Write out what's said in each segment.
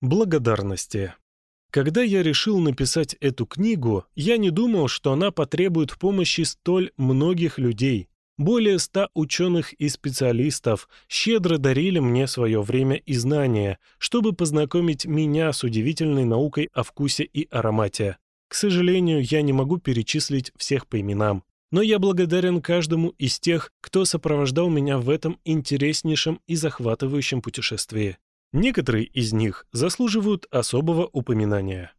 Благодарности. Когда я решил написать эту книгу, я не думал, что она потребует помощи столь многих людей. Более ста ученых и специалистов щедро дарили мне свое время и знания, чтобы познакомить меня с удивительной наукой о вкусе и аромате. К сожалению, я не могу перечислить всех по именам. Но я благодарен каждому из тех, кто сопровождал меня в этом интереснейшем и захватывающем путешествии. Некоторые из них заслуживают особого упоминания.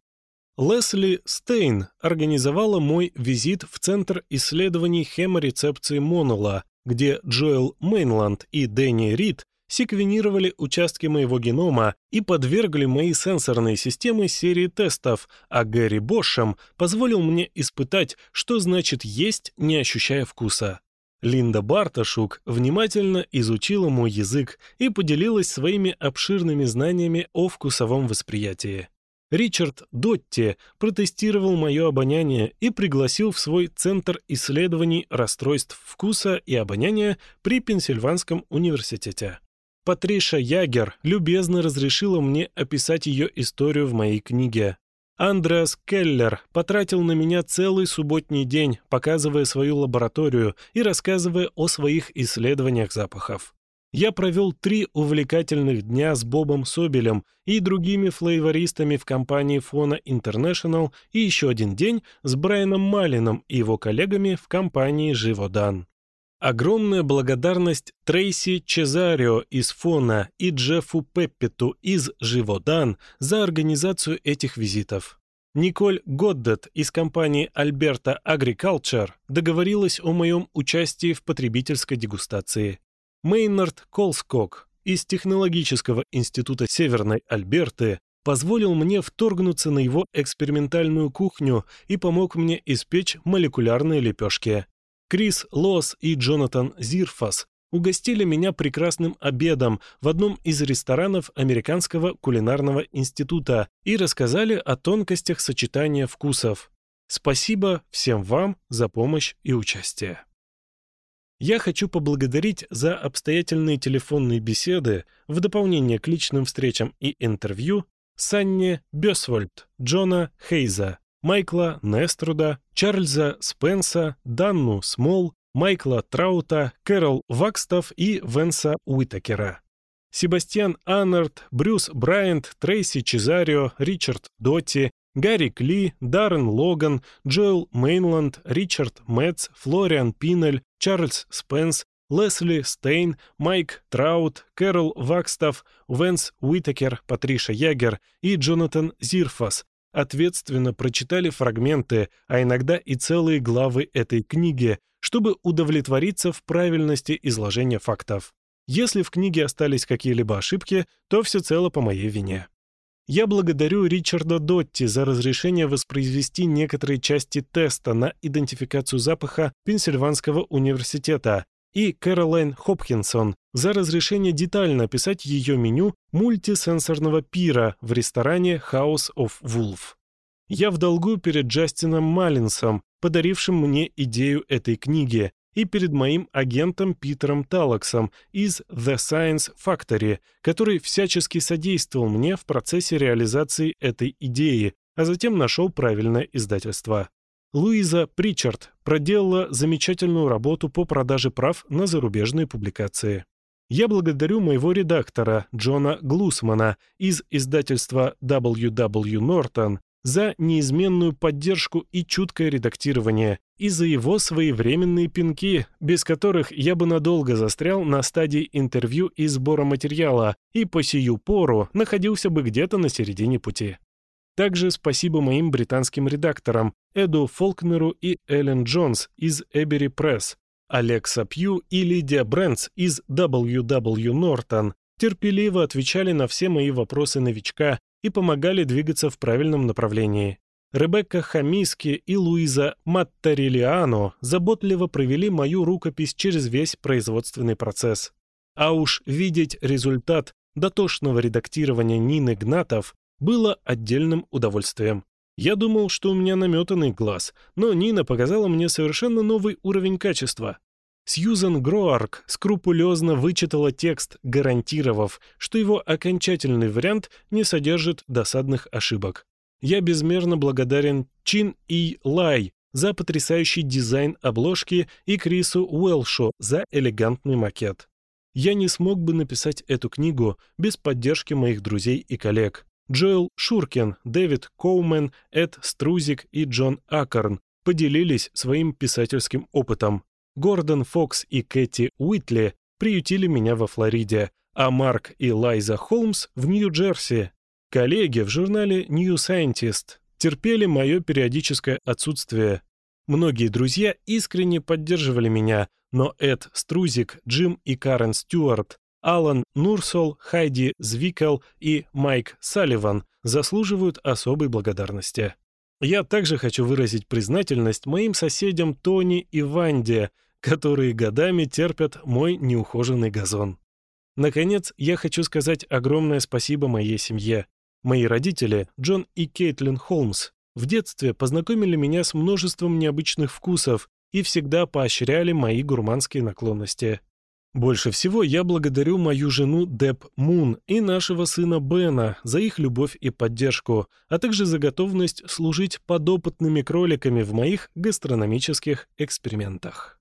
Лесли Стейн организовала мой визит в Центр исследований хеморецепции Монола, где Джоэл Мейнланд и Дэнни Рид секвенировали участки моего генома и подвергли мои сенсорные системы серии тестов, а Гэри Бошем позволил мне испытать, что значит есть, не ощущая вкуса. Линда Барташук внимательно изучила мой язык и поделилась своими обширными знаниями о вкусовом восприятии. Ричард Дотти протестировал мое обоняние и пригласил в свой Центр исследований расстройств вкуса и обоняния при Пенсильванском университете. Патриша Ягер любезно разрешила мне описать ее историю в моей книге, Андреас Келлер потратил на меня целый субботний день, показывая свою лабораторию и рассказывая о своих исследованиях запахов. Я провел три увлекательных дня с Бобом Собелем и другими флейвористами в компании Фона International и еще один день с Брайаном Малином и его коллегами в компании «Живодан». Огромная благодарность Трейси Чезарио из Фона и Джеффу Пеппету из Живодан за организацию этих визитов. Николь Годдет из компании Альберта Agriculture договорилась о моем участии в потребительской дегустации. Мейнард Колскок из Технологического института Северной Альберты позволил мне вторгнуться на его экспериментальную кухню и помог мне испечь молекулярные лепешки. Крис Лос и Джонатан Зирфас угостили меня прекрасным обедом в одном из ресторанов Американского кулинарного института и рассказали о тонкостях сочетания вкусов. Спасибо всем вам за помощь и участие. Я хочу поблагодарить за обстоятельные телефонные беседы в дополнение к личным встречам и интервью Санне Бёсвольд, Джона Хейза, Майкла Неструда, Чарльза Спенса, Данну Смол, Майкла Траута, Кэрол Вакстов и Венса Уитакера. Себастьян Аннард, Брюс Брайант, Трейси Чезарио, Ричард Дотти, Гарри Кли, Даррен Логан, Джоэл Мейнланд, Ричард Мэтц, Флориан Пинель, Чарльз Спенс, Лесли Стейн, Майк Траут, Кэрол Вакстав, Венс Уитакер, Патриша Ягер и Джонатан Зирфас, ответственно прочитали фрагменты, а иногда и целые главы этой книги, чтобы удовлетвориться в правильности изложения фактов. Если в книге остались какие-либо ошибки, то всецело по моей вине. Я благодарю Ричарда Дотти за разрешение воспроизвести некоторые части теста на идентификацию запаха Пенсильванского университета, и Кэролайн Хопкинсон за разрешение детально описать ее меню мультисенсорного пира в ресторане House of Wolf. Я в долгу перед Джастином Маллинсом, подарившим мне идею этой книги, и перед моим агентом Питером Талаксом из The Science Factory, который всячески содействовал мне в процессе реализации этой идеи, а затем нашел правильное издательство. Луиза Причард проделала замечательную работу по продаже прав на зарубежные публикации. Я благодарю моего редактора Джона Глусмана из издательства WW Norton за неизменную поддержку и чуткое редактирование, и за его своевременные пинки, без которых я бы надолго застрял на стадии интервью и сбора материала, и по сию пору находился бы где-то на середине пути. Также спасибо моим британским редакторам Эду Фолкнеру и Эллен Джонс из Эбери Пресс, Алекса Пью и Лидия Брэнс из WW Norton терпеливо отвечали на все мои вопросы новичка и помогали двигаться в правильном направлении. Ребекка Хамиски и Луиза Маттарелиано заботливо провели мою рукопись через весь производственный процесс. А уж видеть результат дотошного редактирования Нины Гнатов было отдельным удовольствием. Я думал, что у меня наметанный глаз, но Нина показала мне совершенно новый уровень качества. Сьюзен Гроарк скрупулезно вычитала текст, гарантировав, что его окончательный вариант не содержит досадных ошибок. Я безмерно благодарен Чин И Лай за потрясающий дизайн обложки и Крису Уэлшу за элегантный макет. Я не смог бы написать эту книгу без поддержки моих друзей и коллег. Джоэл Шуркин, Дэвид Коумен, Эд Струзик и Джон Аккорн поделились своим писательским опытом. Гордон Фокс и Кэти Уитли приютили меня во Флориде, а Марк и Лайза Холмс в Нью-Джерси. Коллеги в журнале New Scientist терпели мое периодическое отсутствие. Многие друзья искренне поддерживали меня, но Эд Струзик, Джим и Карен Стюарт Алан Нурсол, Хайди Звикел и Майк Салливан заслуживают особой благодарности. Я также хочу выразить признательность моим соседям Тони и Ванде, которые годами терпят мой неухоженный газон. Наконец, я хочу сказать огромное спасибо моей семье. Мои родители, Джон и Кейтлин Холмс, в детстве познакомили меня с множеством необычных вкусов и всегда поощряли мои гурманские наклонности. Больше всего я благодарю мою жену Деб Мун и нашего сына Бена за их любовь и поддержку, а также за готовность служить подопытными кроликами в моих гастрономических экспериментах.